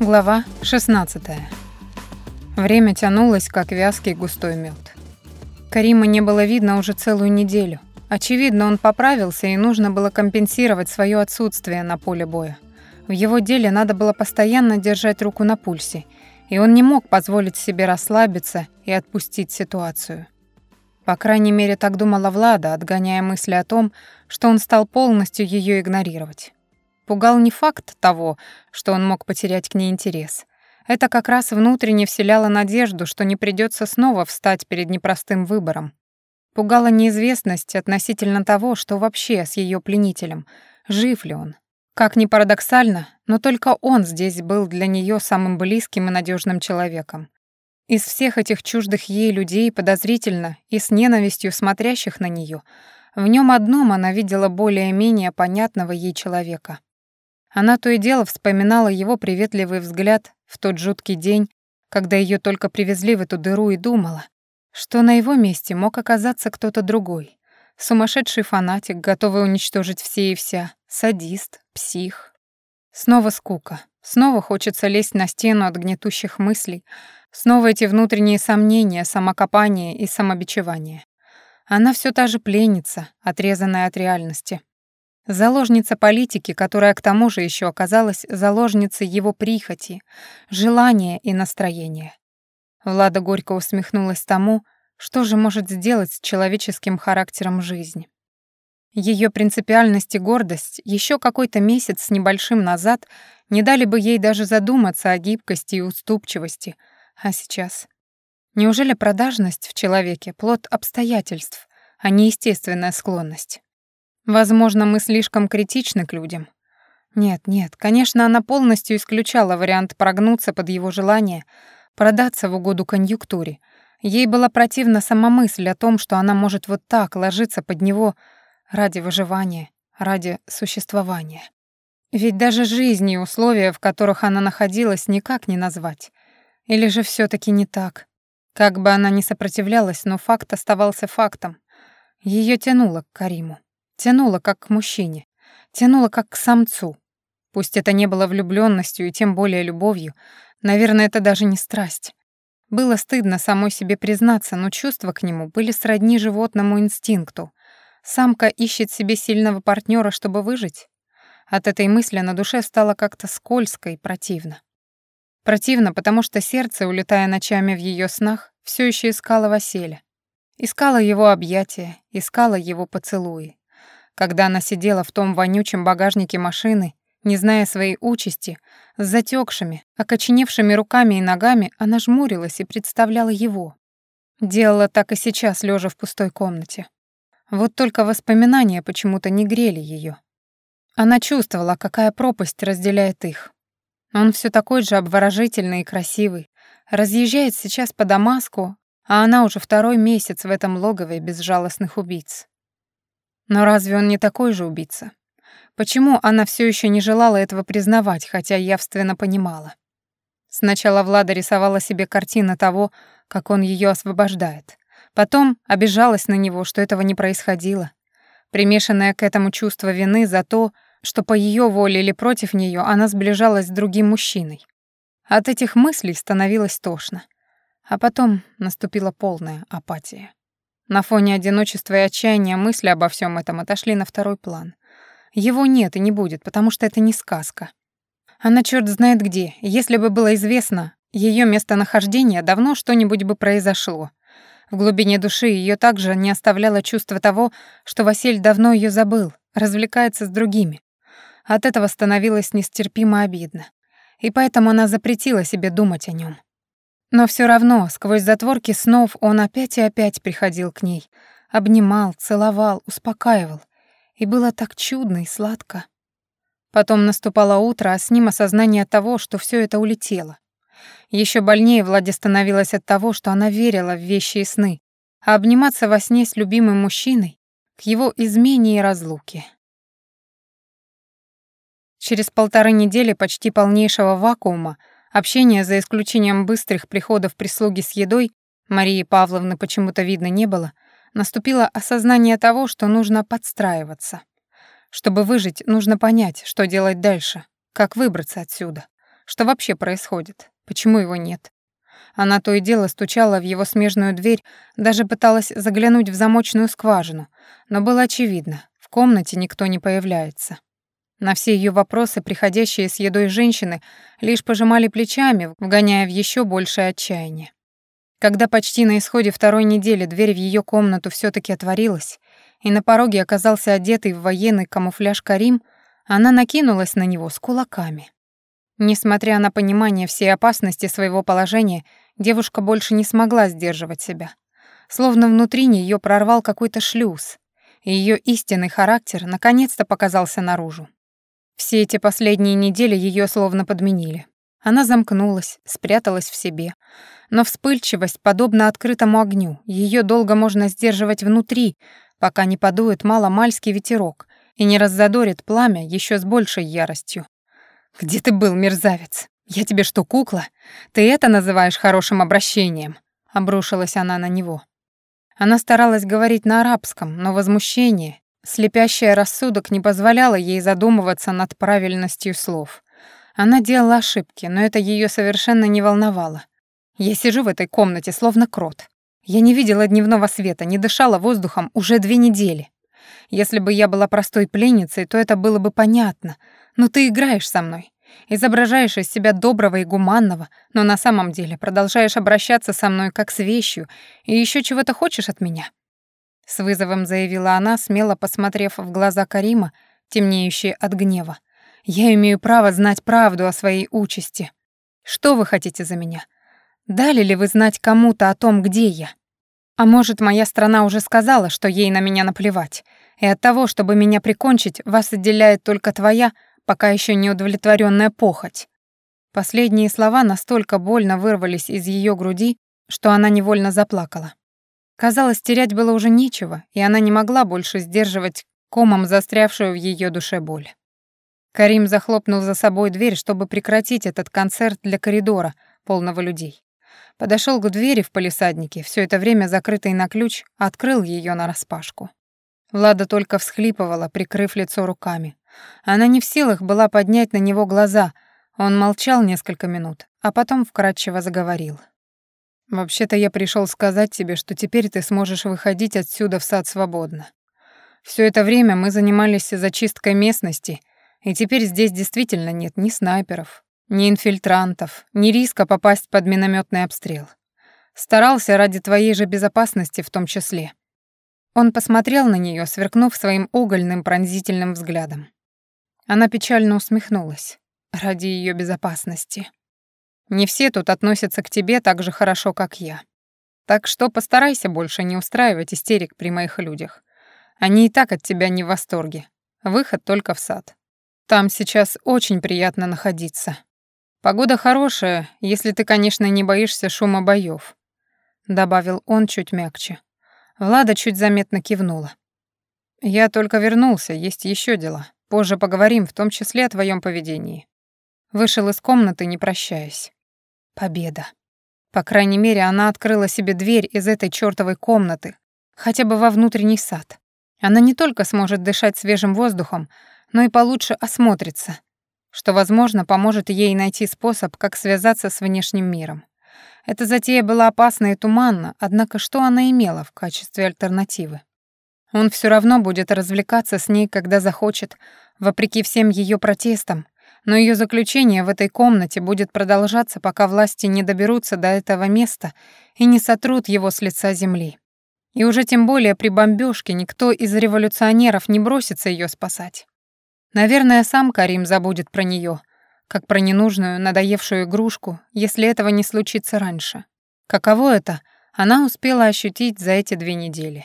Глава 16. Время тянулось, как вязкий густой мед. Карима не было видно уже целую неделю. Очевидно, он поправился, и нужно было компенсировать свое отсутствие на поле боя. В его деле надо было постоянно держать руку на пульсе, и он не мог позволить себе расслабиться и отпустить ситуацию. По крайней мере, так думала Влада, отгоняя мысли о том, что он стал полностью ее игнорировать. Пугал не факт того, что он мог потерять к ней интерес. Это как раз внутренне вселяло надежду, что не придется снова встать перед непростым выбором. Пугала неизвестность относительно того, что вообще с ее пленителем, жив ли он. Как ни парадоксально, но только он здесь был для нее самым близким и надежным человеком. Из всех этих чуждых ей людей подозрительно и с ненавистью смотрящих на нее, в нем одном она видела более-менее понятного ей человека. Она то и дело вспоминала его приветливый взгляд в тот жуткий день, когда ее только привезли в эту дыру и думала, что на его месте мог оказаться кто-то другой. Сумасшедший фанатик, готовый уничтожить все и вся, садист, псих. Снова скука. Снова хочется лезть на стену от гнетущих мыслей. Снова эти внутренние сомнения, самокопание и самобичевание. Она все та же пленница, отрезанная от реальности. Заложница политики, которая к тому же еще оказалась заложницей его прихоти, желания и настроения. Влада горько усмехнулась тому, что же может сделать с человеческим характером жизнь. Ее принципиальность и гордость еще какой-то месяц с небольшим назад не дали бы ей даже задуматься о гибкости и уступчивости, а сейчас... Неужели продажность в человеке — плод обстоятельств, а не естественная склонность? Возможно, мы слишком критичны к людям. Нет, нет, конечно, она полностью исключала вариант прогнуться под его желание, продаться в угоду конъюнктуре. Ей была противна сама мысль о том, что она может вот так ложиться под него ради выживания, ради существования. Ведь даже жизнь и условия, в которых она находилась, никак не назвать. Или же все таки не так? Как бы она ни сопротивлялась, но факт оставался фактом. Ее тянуло к Кариму. Тянуло как к мужчине, тянуло как к самцу. Пусть это не было влюблённостью и тем более любовью, наверное, это даже не страсть. Было стыдно самой себе признаться, но чувства к нему были сродни животному инстинкту. Самка ищет себе сильного партнера, чтобы выжить. От этой мысли на душе стало как-то скользко и противно. Противно, потому что сердце, улетая ночами в ее снах, все еще искало Василя. Искало его объятия, искало его поцелуи. Когда она сидела в том вонючем багажнике машины, не зная своей участи, с затекшими, окоченевшими руками и ногами, она жмурилась и представляла его. Делала так и сейчас, лежа в пустой комнате. Вот только воспоминания почему-то не грели ее. Она чувствовала, какая пропасть разделяет их. Он все такой же обворожительный и красивый, разъезжает сейчас по Дамаску, а она уже второй месяц в этом логове безжалостных убийц. Но разве он не такой же убийца? Почему она все еще не желала этого признавать, хотя явственно понимала? Сначала Влада рисовала себе картину того, как он ее освобождает. Потом обижалась на него, что этого не происходило. Примешанное к этому чувство вины за то, что по ее воле или против нее она сближалась с другим мужчиной. От этих мыслей становилось тошно. А потом наступила полная апатия. На фоне одиночества и отчаяния мысли обо всем этом отошли на второй план. Его нет и не будет, потому что это не сказка. Она черт знает где. Если бы было известно ее местонахождение, давно что-нибудь бы произошло. В глубине души ее также не оставляло чувство того, что Василь давно ее забыл, развлекается с другими. От этого становилось нестерпимо обидно. И поэтому она запретила себе думать о нем. Но все равно, сквозь затворки снов он опять и опять приходил к ней, обнимал, целовал, успокаивал. И было так чудно и сладко. Потом наступало утро, а с ним осознание того, что все это улетело. Еще больнее Владе становилось от того, что она верила в вещи и сны, а обниматься во сне с любимым мужчиной к его измене и разлуке. Через полторы недели почти полнейшего вакуума Общения, за исключением быстрых приходов прислуги с едой, Марии Павловны почему-то видно не было, наступило осознание того, что нужно подстраиваться. Чтобы выжить, нужно понять, что делать дальше, как выбраться отсюда. Что вообще происходит? Почему его нет? Она то и дело стучала в его смежную дверь, даже пыталась заглянуть в замочную скважину, но было очевидно, в комнате никто не появляется. На все ее вопросы, приходящие с едой женщины, лишь пожимали плечами, вгоняя в еще большее отчаяние. Когда почти на исходе второй недели дверь в ее комнату все таки отворилась, и на пороге оказался одетый в военный камуфляж Карим, она накинулась на него с кулаками. Несмотря на понимание всей опасности своего положения, девушка больше не смогла сдерживать себя. Словно внутри нее прорвал какой-то шлюз, и ее истинный характер наконец-то показался наружу. Все эти последние недели ее словно подменили. Она замкнулась, спряталась в себе. Но вспыльчивость подобна открытому огню. Ее долго можно сдерживать внутри, пока не подует маломальский ветерок и не раззадорит пламя еще с большей яростью. «Где ты был, мерзавец? Я тебе что, кукла? Ты это называешь хорошим обращением?» Обрушилась она на него. Она старалась говорить на арабском, но возмущение, слепящее рассудок не позволяло ей задумываться над правильностью слов. Она делала ошибки, но это ее совершенно не волновало. Я сижу в этой комнате, словно крот. Я не видела дневного света, не дышала воздухом уже две недели. Если бы я была простой пленницей, то это было бы понятно. Но ты играешь со мной. Изображаешь из себя доброго и гуманного, но на самом деле продолжаешь обращаться со мной как с вещью и еще чего-то хочешь от меня. С вызовом заявила она, смело посмотрев в глаза Карима, темнеющие от гнева. «Я имею право знать правду о своей участи. Что вы хотите за меня? Дали ли вы знать кому-то о том, где я? А может, моя страна уже сказала, что ей на меня наплевать, и от того, чтобы меня прикончить, вас отделяет только твоя, пока еще не удовлетворенная похоть». Последние слова настолько больно вырвались из ее груди, что она невольно заплакала. Казалось, терять было уже нечего, и она не могла больше сдерживать комом застрявшую в ее душе боль. Карим захлопнул за собой дверь, чтобы прекратить этот концерт для коридора, полного людей. Подошел к двери в палисаднике, все это время закрытой на ключ, открыл ее нараспашку. Влада только всхлипывала, прикрыв лицо руками. Она не в силах была поднять на него глаза. Он молчал несколько минут, а потом вкратчиво заговорил. «Вообще-то я пришел сказать тебе, что теперь ты сможешь выходить отсюда в сад свободно. Все это время мы занимались зачисткой местности, и теперь здесь действительно нет ни снайперов, ни инфильтрантов, ни риска попасть под минометный обстрел. Старался ради твоей же безопасности в том числе. Он посмотрел на нее, сверкнув своим угольным пронзительным взглядом. Она печально усмехнулась. Ради ее безопасности. Не все тут относятся к тебе так же хорошо, как я. Так что постарайся больше не устраивать истерик при моих людях. Они и так от тебя не в восторге. Выход только в сад. Там сейчас очень приятно находиться. Погода хорошая, если ты, конечно, не боишься шума боёв», — добавил он чуть мягче. Влада чуть заметно кивнула. «Я только вернулся, есть еще дела. Позже поговорим, в том числе о твоем поведении». Вышел из комнаты, не прощаясь. Победа. По крайней мере, она открыла себе дверь из этой чёртовой комнаты, хотя бы во внутренний сад. Она не только сможет дышать свежим воздухом, но и получше осмотрится, что, возможно, поможет ей найти способ, как связаться с внешним миром. Эта затея была опасна и туманна, однако что она имела в качестве альтернативы? Он все равно будет развлекаться с ней, когда захочет, вопреки всем ее протестам, но ее заключение в этой комнате будет продолжаться, пока власти не доберутся до этого места и не сотрут его с лица земли. И уже тем более при бомбежке никто из революционеров не бросится ее спасать. Наверное, сам Карим забудет про нее, как про ненужную, надоевшую игрушку, если этого не случится раньше. Каково это, она успела ощутить за эти две недели.